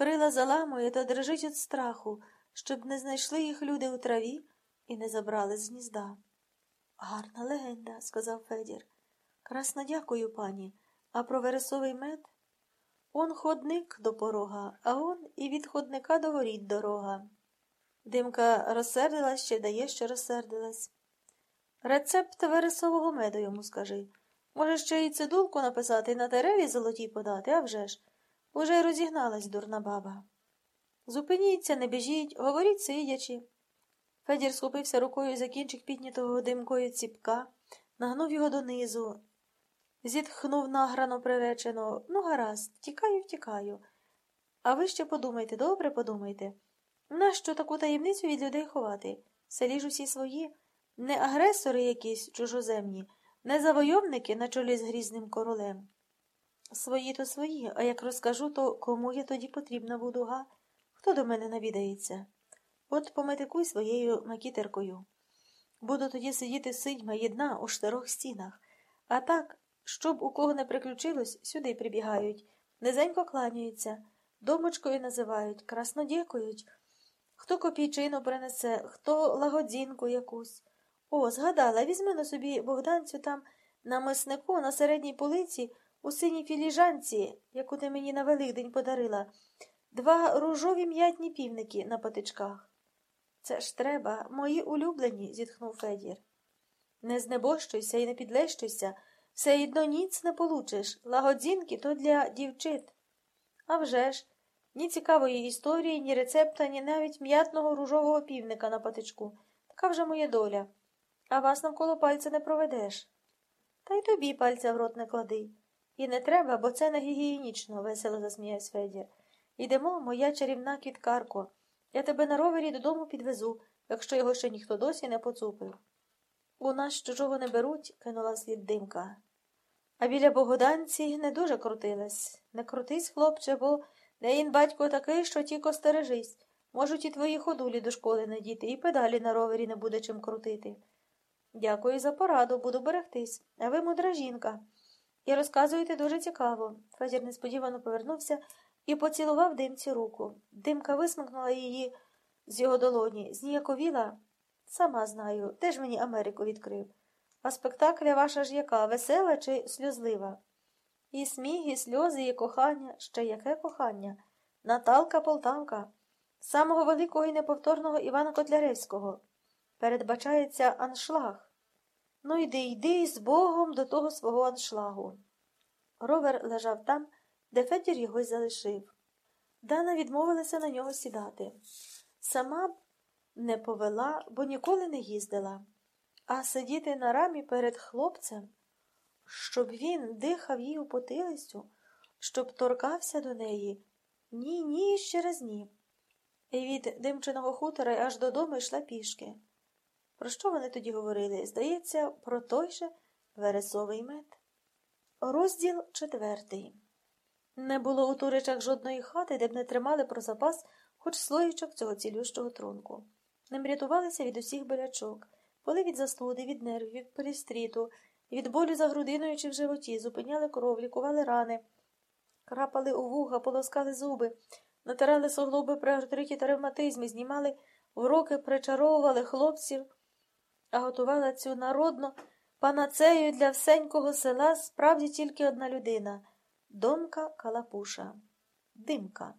крила заламує та дрижить від страху, щоб не знайшли їх люди у траві і не забрали з гнізда. Гарна легенда, сказав Федір. Красно дякую, пані. А про вересовий мед? Он ходник до порога, а он і від ходника до воріт дорога. Димка розсердилась ще дає, що розсердилась. Рецепт вересового меду йому скажи. Може, ще й цидулку написати на дереві золотій подати, а вже ж. Уже розігналась дурна баба. Зупиніться, не біжіть, говоріть сидячи. Федір схопився рукою за кінчик піднятого димкою ціпка, нагнув його донизу, зітхнув награно приречено. Ну, гаразд, втікаю, втікаю. А ви ще подумайте, добре подумайте. Нащо таку таємницю від людей ховати? Селі ж усі свої, не агресори якісь чужоземні, не завойовники на чолі з грізним королем. Свої то свої, а як розкажу, то кому я тоді потрібна буду, га? Хто до мене навідається? От пометикуй своєю макітеркою. Буду тоді сидіти сидьма єдна у штирох стінах, а так, щоб у кого не приключилось, сюди прибігають, низенько кланяються, домочкою називають, красно дякують. Хто копійчину принесе, хто лагодзінку якусь. О, згадала, візьми на собі богданцю там на миснику на середній полиці у синій філіжанці, яку ти мені на Великдень подарила, два ружові м'ятні півники на патичках. Це ж треба, мої улюблені, зітхнув Федір. Не знебощуйся і не підлещуйся, все одно ніц не получиш. Лагодзінки то для дівчит. А вже ж, ні цікавої історії, ні рецепта, ні навіть м'ятного ружового півника на патичку. Така вже моя доля. А вас навколо пальця не проведеш. Та й тобі пальця в рот не клади. І не треба, бо це не гігієнічно, весело засміявся Федір. Ідемо, моя чарівна кіткарко. Я тебе на ровері додому підвезу, якщо його ще ніхто досі не поцупив. У нас чужого не беруть, кинула слід димка. А біля богоданці не дуже крутилась. Не крутись, хлопче, бо деїн батько такий, що тільки стережись. Можуть і твої ходулі до школи надіти, і педалі на ровері не буде чим крутити. Дякую за пораду, буду берегтись. А ви мудра жінка. І розказуєте дуже цікаво. Федір несподівано повернувся і поцілував димці руку. Димка висмикнула її з його долоні, зніяковіла. Сама знаю, де ж мені Америку відкрив. А спектакля ваша ж яка, весела чи сльозлива? І сміх, і сльози, і кохання, ще яке кохання? Наталка Полтавка, самого великого і неповторного Івана Котляревського. Передбачається аншлаг. Ну йди, йди з Богом до того свого аншлагу. Ровер лежав там, де Федір його й залишив. Дана відмовилася на нього сідати. Сама б не повела, бо ніколи не їздила, а сидіти на рамі перед хлопцем, щоб він дихав їй у потилицю, щоб торкався до неї. Ні, ні, ще раз ні. І від димчиного хутора аж додому йшла пішки. Про що вони тоді говорили? Здається, про той же вересовий мед. Розділ четвертий. Не було у туричах жодної хати, де б не тримали про запас хоч слоїчок цього цілющого трунку. Ним рятувалися від усіх болячок, були від застуди, від нервів, від перестріту, від болю за грудиною чи в животі, зупиняли кров, лікували рани, крапали у вуха, полоскали зуби, натирали суглоби при артриті та ревматизмі, знімали уроки, причаровували хлопців, а готувала цю народну панацею для всенького села справді тільки одна людина Домка Калапуша, Димка.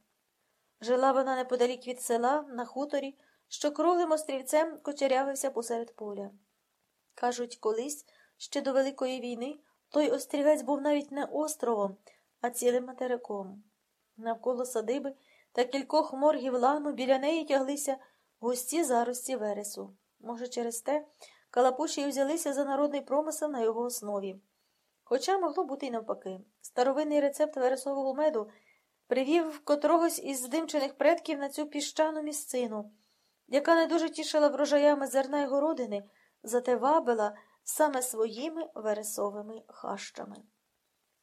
Жила вона неподалік від села, на хуторі, що круглим острівцем кочерявився посеред поля. Кажуть, колись, ще до Великої війни, той острівець був навіть не островом, а цілим материком. Навколо садиби та кількох моргів лану біля неї тяглися густі зарості вересу. Може, через те калапуші й взялися за народний промисел на його основі. Хоча могло бути й навпаки. Старовинний рецепт вересового меду привів котрогось із здимчених предків на цю піщану місцину, яка не дуже тішила врожаями зерна й городини, зате вабила саме своїми вересовими хащами.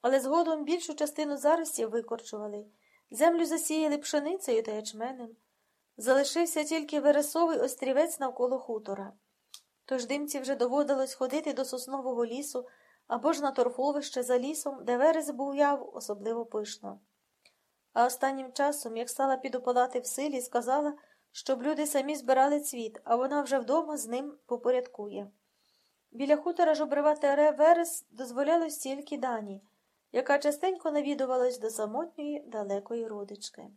Але згодом більшу частину заростів викорчували, землю засіяли пшеницею та ячменем. Залишився тільки вересовий острівець навколо хутора. Тож димці вже доводилось ходити до соснового лісу або ж на торфовище за лісом, де верес був яв особливо пишно. А останнім часом, як стала підопалати в силі, сказала, щоб люди самі збирали цвіт, а вона вже вдома з ним попорядкує. Біля хутора жобривати аре верес дозволялось тільки дані, яка частенько навідувалась до самотньої далекої родички.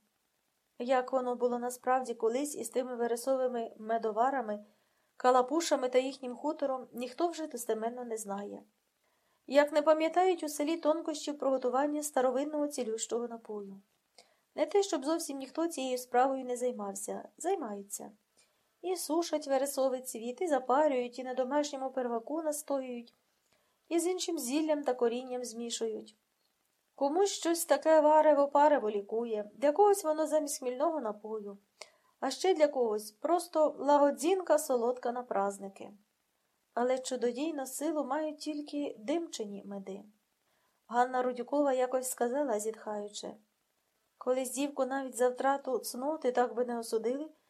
Як воно було насправді колись із тими вересовими медоварами, калапушами та їхнім хутором, ніхто вже достеменно не знає. Як не пам'ятають у селі тонкощів приготування старовинного цілющого напою. Не те, щоб зовсім ніхто цією справою не займався, займаються. І сушать вересовий цвіт, і запарюють, і на домашньому перваку настоюють, і з іншим зіллям та корінням змішують. Комусь щось таке варево парево лікує, для когось воно замість хмільного напою, а ще для когось просто лагодзінка солодка на праздники. Але чудодійну силу мають тільки димчені меди. Ганна Рудюкова якось сказала, зітхаючи. Колись дівку навіть за втрату цноти так би не осудили,